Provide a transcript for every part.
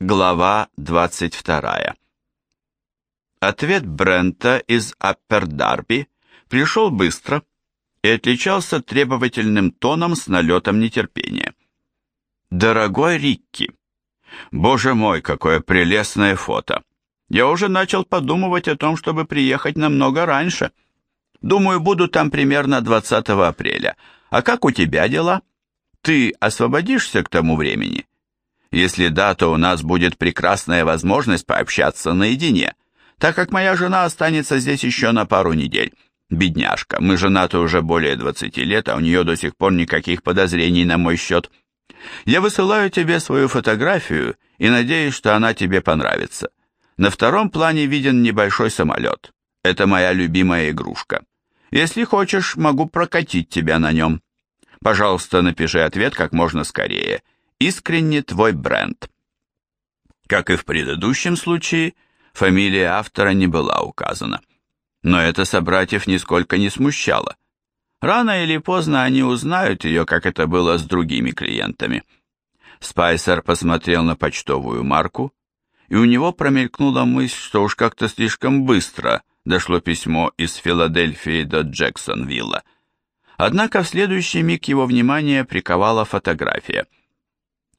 Глава 22. Ответ Брента из Аппердарби пришел быстро и отличался требовательным тоном с налетом нетерпения. «Дорогой Рикки, боже мой, какое прелестное фото! Я уже начал подумывать о том, чтобы приехать намного раньше. Думаю, буду там примерно 20 апреля. А как у тебя дела? Ты освободишься к тому времени?» Если да, то у нас будет прекрасная возможность пообщаться наедине, так как моя жена останется здесь еще на пару недель. Бедняжка, мы женаты уже более 20 лет, а у нее до сих пор никаких подозрений на мой счет. Я высылаю тебе свою фотографию и надеюсь, что она тебе понравится. На втором плане виден небольшой самолет. Это моя любимая игрушка. Если хочешь, могу прокатить тебя на нем. Пожалуйста, напиши ответ как можно скорее – Искренне твой бренд. Как и в предыдущем случае, фамилия автора не была указана. Но это собратьев нисколько не смущало. Рано или поздно они узнают ее, как это было с другими клиентами. Спайсер посмотрел на почтовую марку, и у него промелькнула мысль, что уж как-то слишком быстро дошло письмо из Филадельфии до Джексонвилла. Однако в следующий миг его внимание приковала фотография –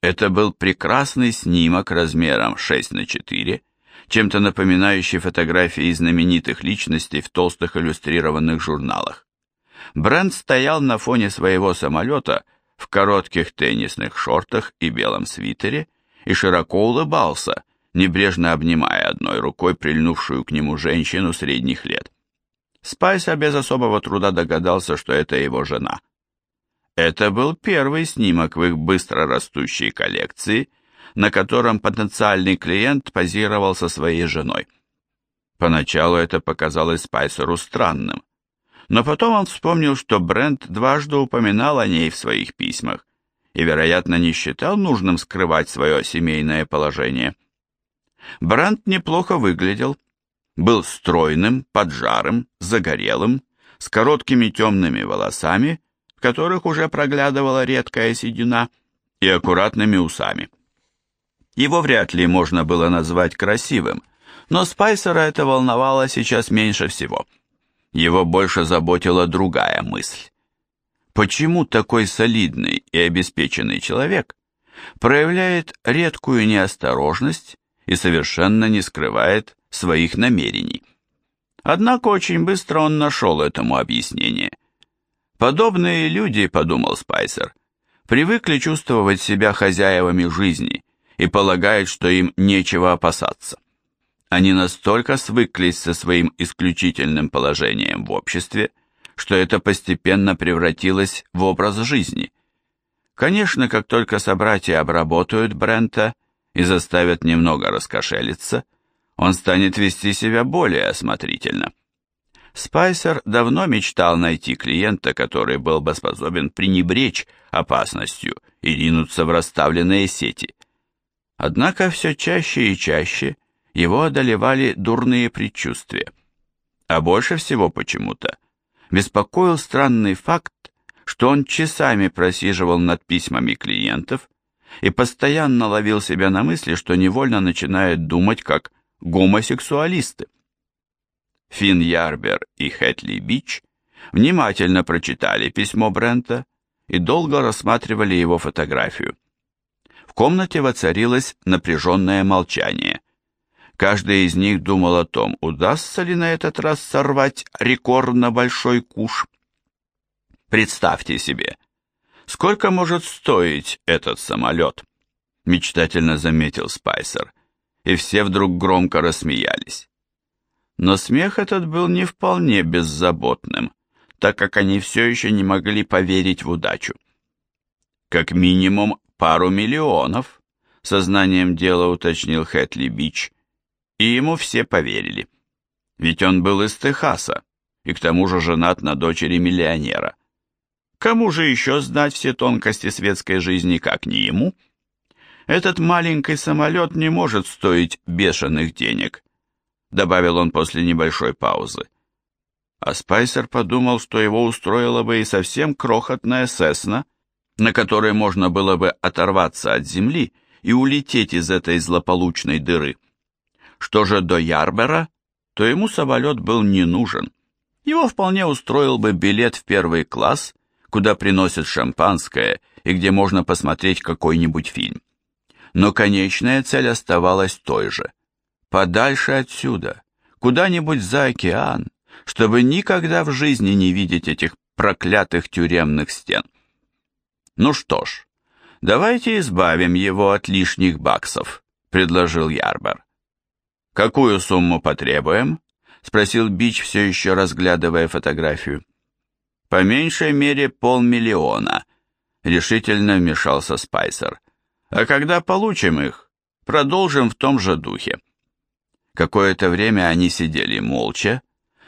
это был прекрасный снимок размером 6 на 4, чем-то напоминающий фотографии знаменитых личностей в толстых иллюстрированных журналах. Брент стоял на фоне своего самолета в коротких теннисных шортах и белом свитере и широко улыбался, небрежно обнимая одной рукой прильнувшую к нему женщину средних лет. Спайсер без особого труда догадался, что это его жена. Это был первый снимок в их быстро растущей коллекции, на котором потенциальный клиент позировал со своей женой. Поначалу это показалось Спайсеру странным, но потом он вспомнил, что Брент дважды упоминал о ней в своих письмах и, вероятно, не считал нужным скрывать свое семейное положение. Брент неплохо выглядел, был стройным, поджарым, загорелым, с короткими темными волосами которых уже проглядывала редкая седина, и аккуратными усами. Его вряд ли можно было назвать красивым, но Спайсера это волновало сейчас меньше всего. Его больше заботила другая мысль. Почему такой солидный и обеспеченный человек проявляет редкую неосторожность и совершенно не скрывает своих намерений? Однако очень быстро он нашел этому объяснение. Подобные люди, подумал Спайсер, привыкли чувствовать себя хозяевами жизни и полагают, что им нечего опасаться. Они настолько свыклись со своим исключительным положением в обществе, что это постепенно превратилось в образ жизни. Конечно, как только собратья обработают Брента и заставят немного раскошелиться, он станет вести себя более осмотрительно. Спайсер давно мечтал найти клиента, который был бы способен пренебречь опасностью и ринуться в расставленные сети. Однако все чаще и чаще его одолевали дурные предчувствия. А больше всего почему-то беспокоил странный факт, что он часами просиживал над письмами клиентов и постоянно ловил себя на мысли, что невольно начинает думать как гомосексуалисты. Финн Ярбер и Хэтли Бич внимательно прочитали письмо Брента и долго рассматривали его фотографию. В комнате воцарилось напряженное молчание. Каждый из них думал о том, удастся ли на этот раз сорвать рекордно большой куш. Представьте себе, сколько может стоить этот самолет? Мечтательно заметил Спайсер, и все вдруг громко рассмеялись. Но смех этот был не вполне беззаботным, так как они все еще не могли поверить в удачу. Как минимум пару миллионов, сознанием дела уточнил Хэтли Бич, и ему все поверили. Ведь он был из Техаса, и к тому же женат на дочери миллионера. Кому же еще знать все тонкости светской жизни, как не ему? Этот маленький самолет не может стоить бешеных денег, добавил он после небольшой паузы. А Спайсер подумал, что его устроила бы и совсем крохотная Сесна, на которой можно было бы оторваться от земли и улететь из этой злополучной дыры. Что же до Ярбера, то ему самолет был не нужен. Его вполне устроил бы билет в первый класс, куда приносят шампанское и где можно посмотреть какой-нибудь фильм. Но конечная цель оставалась той же. Подальше отсюда, куда-нибудь за океан, чтобы никогда в жизни не видеть этих проклятых тюремных стен. Ну что ж, давайте избавим его от лишних баксов, предложил Ярбер. Какую сумму потребуем? спросил Бич, все еще разглядывая фотографию. По меньшей мере полмиллиона, решительно вмешался Спайсер. А когда получим их, продолжим в том же духе. Какое-то время они сидели молча,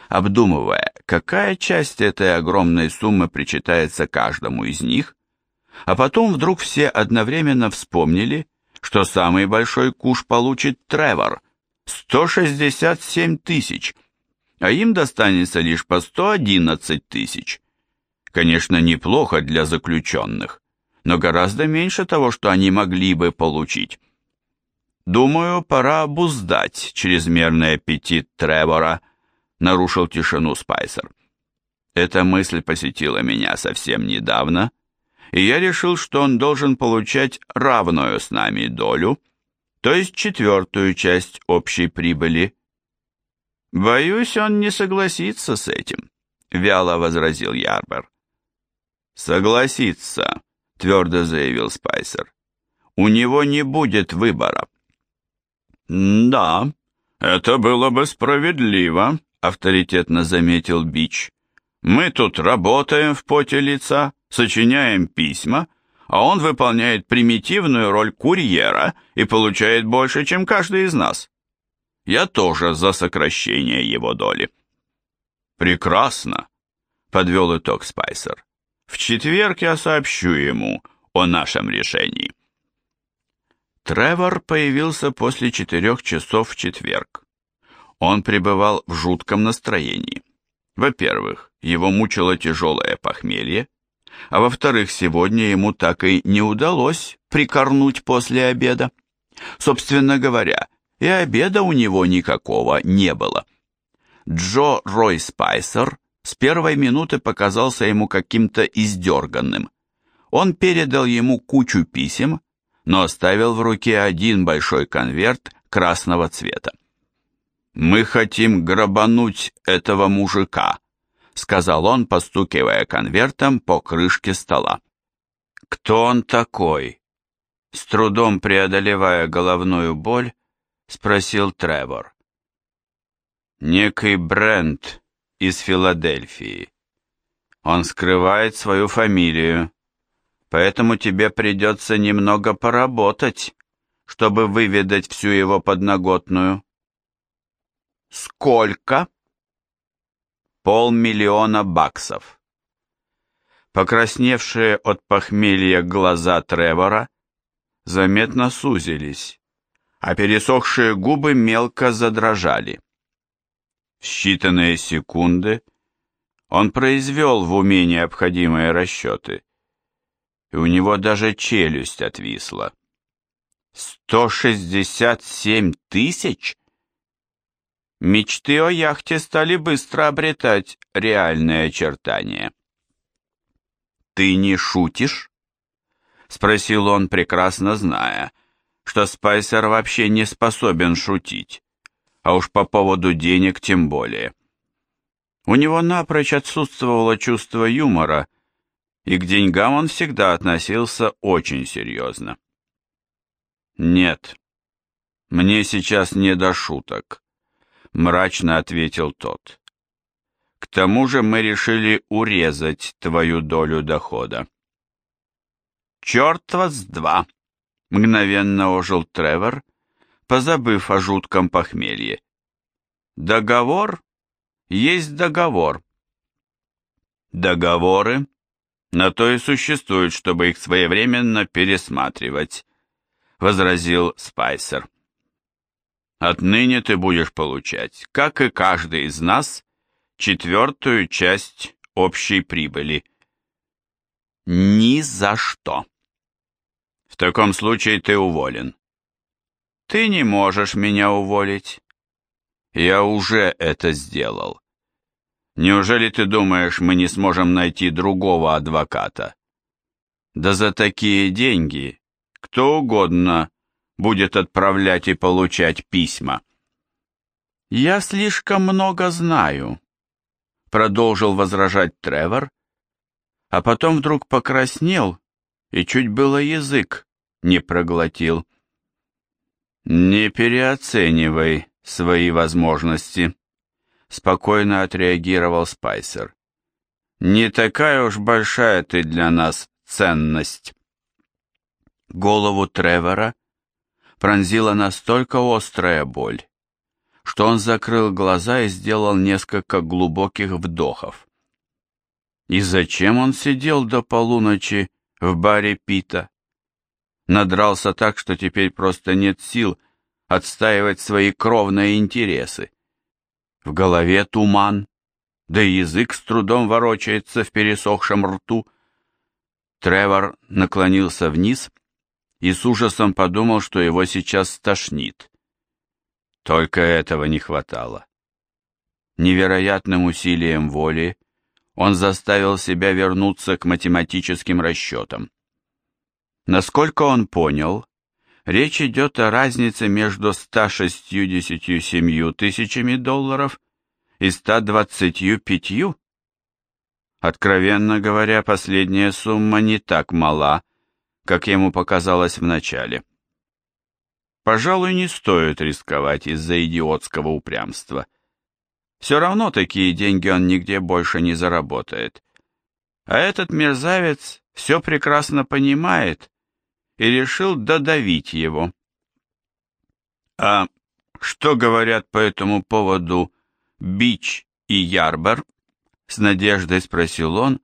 обдумывая, какая часть этой огромной суммы причитается каждому из них, а потом вдруг все одновременно вспомнили, что самый большой куш получит Тревор – 167 тысяч, а им достанется лишь по 111 тысяч. Конечно, неплохо для заключенных, но гораздо меньше того, что они могли бы получить. Думаю, пора обуздать чрезмерный аппетит Тревора, нарушил тишину Спайсер. Эта мысль посетила меня совсем недавно, и я решил, что он должен получать равную с нами долю, то есть четвертую часть общей прибыли. Боюсь, он не согласится с этим, вяло возразил Ярбер. Согласится, твердо заявил Спайсер. У него не будет выбора. «Да, это было бы справедливо», — авторитетно заметил Бич. «Мы тут работаем в поте лица, сочиняем письма, а он выполняет примитивную роль курьера и получает больше, чем каждый из нас. Я тоже за сокращение его доли». «Прекрасно», — подвел итог Спайсер. «В четверг я сообщу ему о нашем решении». Тревор появился после четырех часов в четверг. Он пребывал в жутком настроении. Во-первых, его мучило тяжелое похмелье, а во-вторых, сегодня ему так и не удалось прикорнуть после обеда. Собственно говоря, и обеда у него никакого не было. Джо Рой Спайсер с первой минуты показался ему каким-то издерганным. Он передал ему кучу писем, но оставил в руке один большой конверт красного цвета. «Мы хотим грабануть этого мужика», — сказал он, постукивая конвертом по крышке стола. «Кто он такой?» С трудом преодолевая головную боль, спросил Тревор. «Некий Брент из Филадельфии. Он скрывает свою фамилию поэтому тебе придется немного поработать, чтобы выведать всю его подноготную. Сколько? Полмиллиона баксов. Покрасневшие от похмелья глаза Тревора заметно сузились, а пересохшие губы мелко задрожали. В считанные секунды он произвел в уме необходимые расчеты и у него даже челюсть отвисла. «Сто шестьдесят семь тысяч?» Мечты о яхте стали быстро обретать реальные очертания. «Ты не шутишь?» — спросил он, прекрасно зная, что Спайсер вообще не способен шутить, а уж по поводу денег тем более. У него напрочь отсутствовало чувство юмора, и к деньгам он всегда относился очень серьезно. «Нет, мне сейчас не до шуток», — мрачно ответил тот. «К тому же мы решили урезать твою долю дохода». «Черт вас два!» — мгновенно ожил Тревор, позабыв о жутком похмелье. «Договор есть договор». «Договоры на то и существует, чтобы их своевременно пересматривать, возразил Спайсер. Отныне ты будешь получать, как и каждый из нас, четвертую часть общей прибыли. Ни за что. В таком случае ты уволен. Ты не можешь меня уволить. Я уже это сделал. Неужели ты думаешь, мы не сможем найти другого адвоката? Да за такие деньги кто угодно будет отправлять и получать письма. Я слишком много знаю, продолжил возражать Тревор, а потом вдруг покраснел и чуть было язык не проглотил. «Не переоценивай свои возможности», — спокойно отреагировал Спайсер. «Не такая уж большая ты для нас ценность». Голову Тревора пронзила настолько острая боль, что он закрыл глаза и сделал несколько глубоких вдохов. И зачем он сидел до полуночи в баре Пита? Надрался так, что теперь просто нет сил отстаивать свои кровные интересы. В голове туман, да и язык с трудом ворочается в пересохшем рту. Тревор наклонился вниз и с ужасом подумал, что его сейчас стошнит. Только этого не хватало. Невероятным усилием воли он заставил себя вернуться к математическим расчетам. Насколько он понял, речь идет о разнице между 167 тысячами долларов и 125. Откровенно говоря, последняя сумма не так мала, как ему показалось вначале. Пожалуй, не стоит рисковать из-за идиотского упрямства. Все равно такие деньги он нигде больше не заработает. А этот мерзавец все прекрасно понимает и решил додавить его. А что говорят по этому поводу Бич и Ярбер? С надеждой спросил он,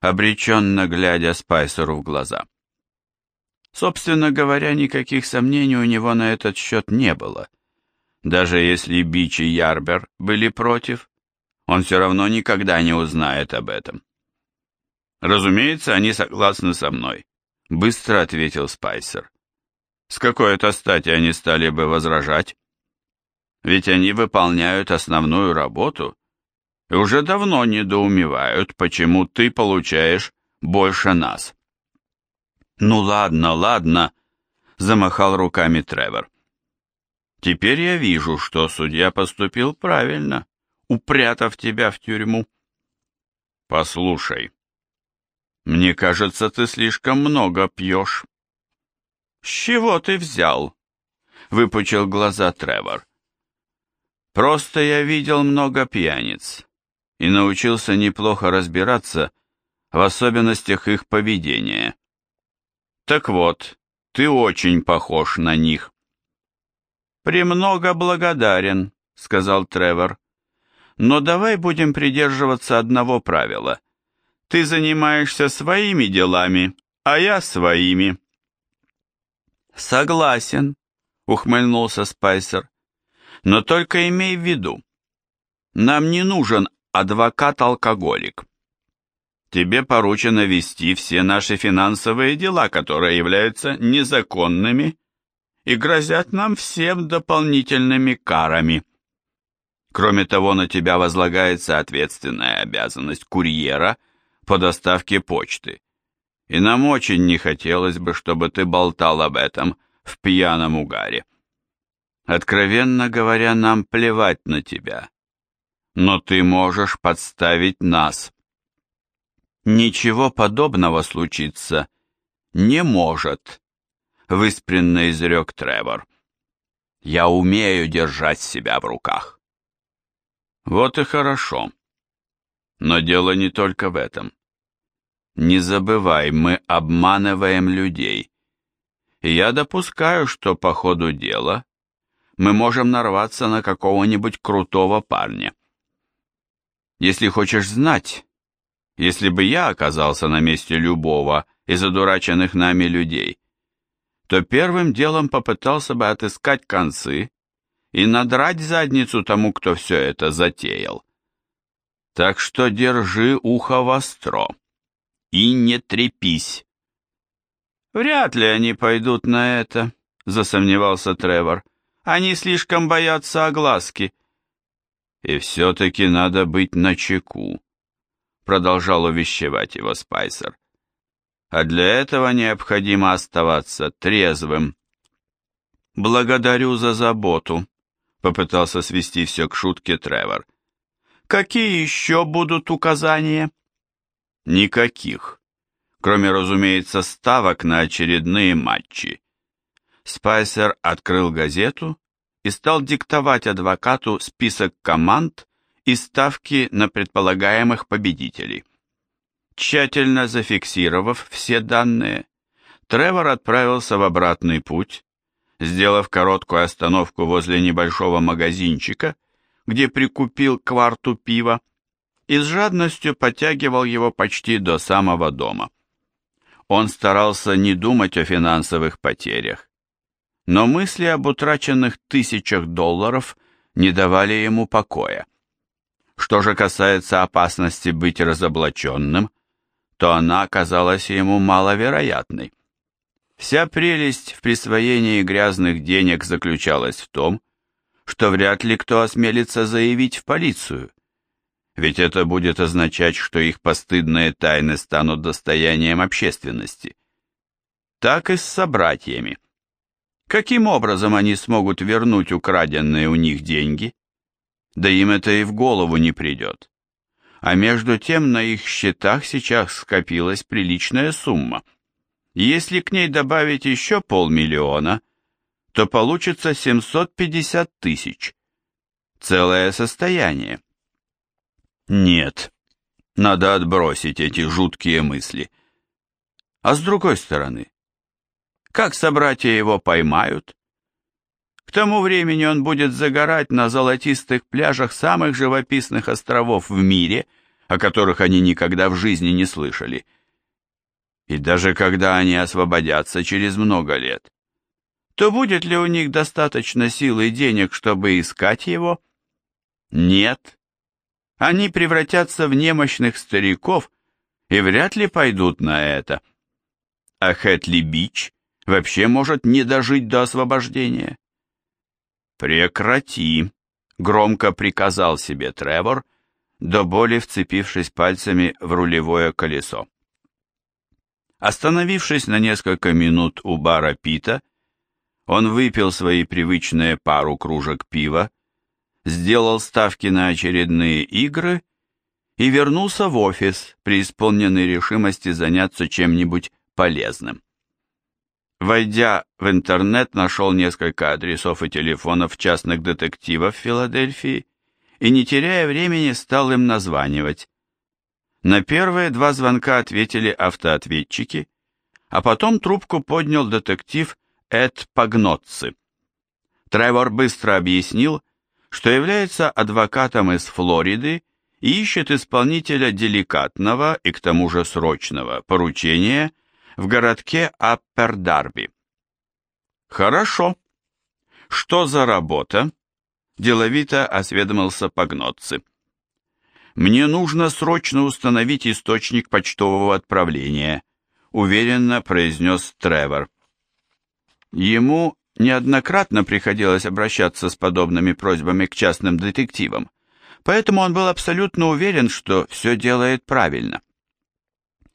обреченно глядя Спайсеру в глаза. Собственно говоря, никаких сомнений у него на этот счет не было. Даже если Бич и Ярбер были против, он все равно никогда не узнает об этом. Разумеется, они согласны со мной, быстро ответил Спайсер. С какой это стати они стали бы возражать? Ведь они выполняют основную работу и уже давно недоумевают, почему ты получаешь больше нас. «Ну ладно, ладно», — замахал руками Тревор. «Теперь я вижу, что судья поступил правильно, упрятав тебя в тюрьму». «Послушай, мне кажется, ты слишком много пьешь». «С чего ты взял?» — выпучил глаза Тревор. «Просто я видел много пьяниц и научился неплохо разбираться в особенностях их поведения. Так вот, ты очень похож на них. «Премного благодарен», — сказал Тревор. «Но давай будем придерживаться одного правила. Ты занимаешься своими делами, а я своими». «Согласен», — ухмыльнулся Спайсер. «Но только имей в виду, нам не нужен адвокат-алкоголик. Тебе поручено вести все наши финансовые дела, которые являются незаконными и грозят нам всем дополнительными карами. Кроме того, на тебя возлагается ответственная обязанность курьера по доставке почты. И нам очень не хотелось бы, чтобы ты болтал об этом в пьяном угаре. Откровенно говоря, нам плевать на тебя. Но ты можешь подставить нас. Ничего подобного случиться не может, выспренно изрек Тревор. Я умею держать себя в руках. Вот и хорошо. Но дело не только в этом. Не забывай, мы обманываем людей. Я допускаю, что по ходу дела мы можем нарваться на какого-нибудь крутого парня. Если хочешь знать, если бы я оказался на месте любого из одураченных нами людей, то первым делом попытался бы отыскать концы и надрать задницу тому, кто все это затеял. Так что держи ухо востро и не трепись. «Вряд ли они пойдут на это», — засомневался Тревор. «Они слишком боятся огласки». «И все-таки надо быть начеку», — продолжал увещевать его Спайсер. «А для этого необходимо оставаться трезвым». «Благодарю за заботу», — попытался свести все к шутке Тревор. «Какие еще будут указания?» «Никаких, кроме, разумеется, ставок на очередные матчи». Спайсер открыл газету и стал диктовать адвокату список команд и ставки на предполагаемых победителей. Тщательно зафиксировав все данные, Тревор отправился в обратный путь, сделав короткую остановку возле небольшого магазинчика, где прикупил кварту пива, и с жадностью подтягивал его почти до самого дома. Он старался не думать о финансовых потерях, но мысли об утраченных тысячах долларов не давали ему покоя. Что же касается опасности быть разоблаченным, то она казалась ему маловероятной. Вся прелесть в присвоении грязных денег заключалась в том, что вряд ли кто осмелится заявить в полицию, ведь это будет означать, что их постыдные тайны станут достоянием общественности. Так и с собратьями. Каким образом они смогут вернуть украденные у них деньги? Да им это и в голову не придет. А между тем на их счетах сейчас скопилась приличная сумма – если к ней добавить еще полмиллиона, то получится 750 тысяч. Целое состояние. Нет, надо отбросить эти жуткие мысли. А с другой стороны, как собратья его поймают? К тому времени он будет загорать на золотистых пляжах самых живописных островов в мире, о которых они никогда в жизни не слышали – и даже когда они освободятся через много лет, то будет ли у них достаточно сил и денег, чтобы искать его? Нет. Они превратятся в немощных стариков и вряд ли пойдут на это. А Хэтли Бич вообще может не дожить до освобождения. «Прекрати», — громко приказал себе Тревор, до боли вцепившись пальцами в рулевое колесо. Остановившись на несколько минут у бара Пита, он выпил свои привычные пару кружек пива, сделал ставки на очередные игры и вернулся в офис, преисполненный решимости заняться чем-нибудь полезным. Войдя в интернет, нашел несколько адресов и телефонов частных детективов в Филадельфии и, не теряя времени, стал им названивать. На первые два звонка ответили автоответчики, а потом трубку поднял детектив Эд Пагноцци. Тревор быстро объяснил, что является адвокатом из Флориды и ищет исполнителя деликатного и к тому же срочного поручения в городке Аппердарби. «Хорошо. Что за работа?» – деловито осведомился Пагноцци. «Мне нужно срочно установить источник почтового отправления», уверенно произнес Тревор. Ему неоднократно приходилось обращаться с подобными просьбами к частным детективам, поэтому он был абсолютно уверен, что все делает правильно.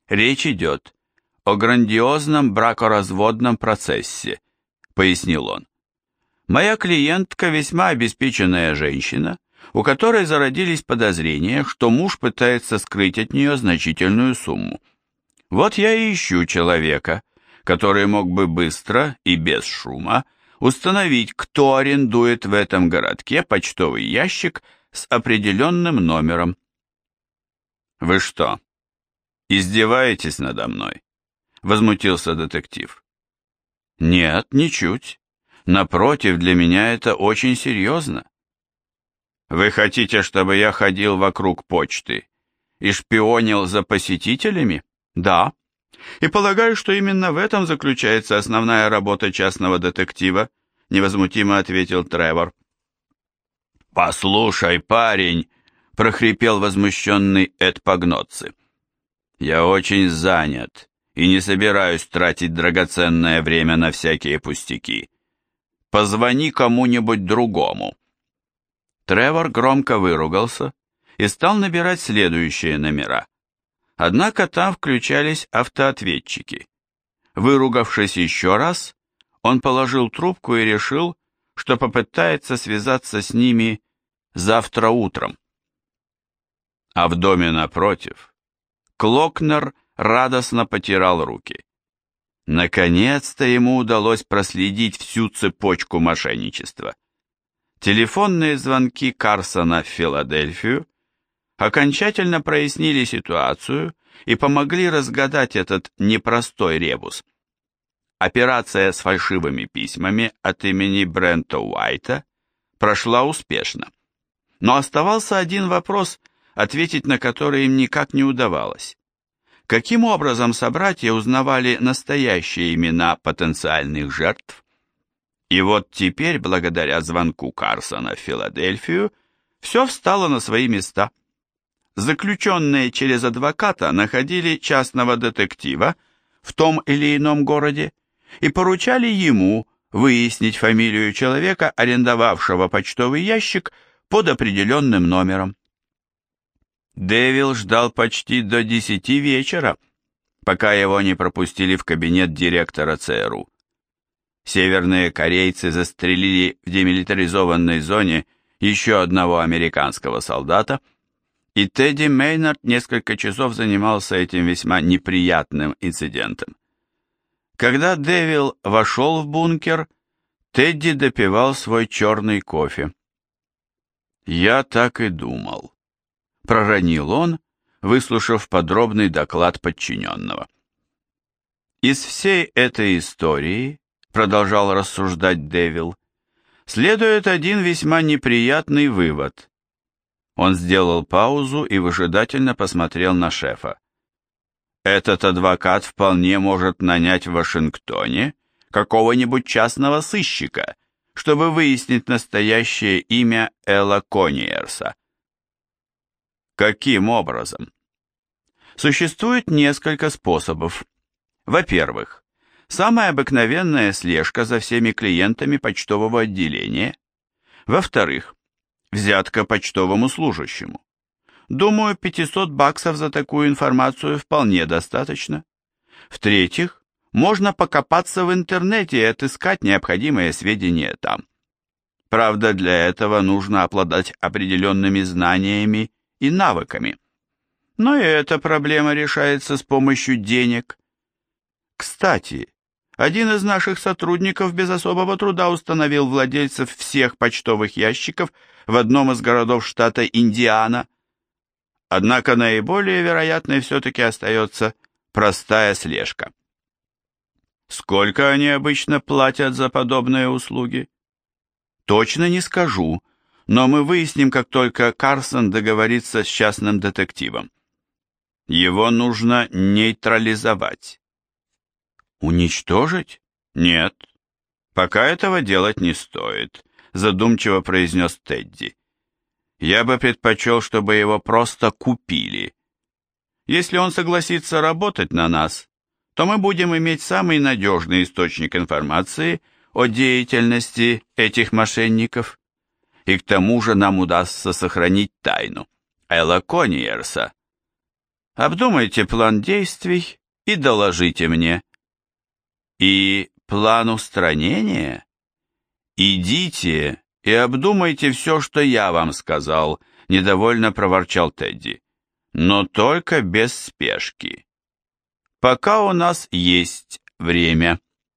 «Речь идет о грандиозном бракоразводном процессе», — пояснил он. «Моя клиентка весьма обеспеченная женщина, у которой зародились подозрения, что муж пытается скрыть от нее значительную сумму. Вот я и ищу человека, который мог бы быстро и без шума установить, кто арендует в этом городке почтовый ящик с определенным номером. «Вы что, издеваетесь надо мной?» — возмутился детектив. «Нет, ничуть. Напротив, для меня это очень серьезно. Вы хотите, чтобы я ходил вокруг почты и шпионил за посетителями? Да. И полагаю, что именно в этом заключается основная работа частного детектива, невозмутимо ответил Тревор. Послушай, парень, прохрипел возмущенный Эд Пагноцци. Я очень занят и не собираюсь тратить драгоценное время на всякие пустяки. Позвони кому-нибудь другому». Тревор громко выругался и стал набирать следующие номера. Однако там включались автоответчики. Выругавшись еще раз, он положил трубку и решил, что попытается связаться с ними завтра утром. А в доме напротив Клокнер радостно потирал руки. Наконец-то ему удалось проследить всю цепочку мошенничества. Телефонные звонки Карсона в Филадельфию окончательно прояснили ситуацию и помогли разгадать этот непростой ребус. Операция с фальшивыми письмами от имени Брента Уайта прошла успешно. Но оставался один вопрос, ответить на который им никак не удавалось. Каким образом собратья узнавали настоящие имена потенциальных жертв? И вот теперь, благодаря звонку Карсона в Филадельфию, все встало на свои места. Заключенные через адвоката находили частного детектива в том или ином городе и поручали ему выяснить фамилию человека, арендовавшего почтовый ящик под определенным номером. Дэвил ждал почти до десяти вечера, пока его не пропустили в кабинет директора ЦРУ. Северные корейцы застрелили в демилитаризованной зоне еще одного американского солдата, и Тедди Мейнард несколько часов занимался этим весьма неприятным инцидентом. Когда Дэвил вошел в бункер, Тедди допивал свой черный кофе. «Я так и думал», — проронил он, выслушав подробный доклад подчиненного. «Из всей этой истории продолжал рассуждать Дэвил, следует один весьма неприятный вывод. Он сделал паузу и выжидательно посмотрел на шефа. Этот адвокат вполне может нанять в Вашингтоне какого-нибудь частного сыщика, чтобы выяснить настоящее имя Элла Кониерса. Каким образом? Существует несколько способов. Во-первых, Самая обыкновенная слежка за всеми клиентами почтового отделения. Во-вторых, взятка почтовому служащему. Думаю, 500 баксов за такую информацию вполне достаточно. В-третьих, можно покопаться в интернете и отыскать необходимые сведения там. Правда, для этого нужно обладать определенными знаниями и навыками. Но и эта проблема решается с помощью денег. Кстати, один из наших сотрудников без особого труда установил владельцев всех почтовых ящиков в одном из городов штата Индиана. Однако наиболее вероятной все-таки остается простая слежка. Сколько они обычно платят за подобные услуги? Точно не скажу, но мы выясним, как только Карсон договорится с частным детективом. Его нужно нейтрализовать. «Уничтожить? Нет. Пока этого делать не стоит», задумчиво произнес Тедди. «Я бы предпочел, чтобы его просто купили. Если он согласится работать на нас, то мы будем иметь самый надежный источник информации о деятельности этих мошенников. И к тому же нам удастся сохранить тайну Элла Кониерса. Обдумайте план действий и доложите мне. И план устранения? Идите и обдумайте все, что я вам сказал, недовольно проворчал Тедди. Но только без спешки. Пока у нас есть время.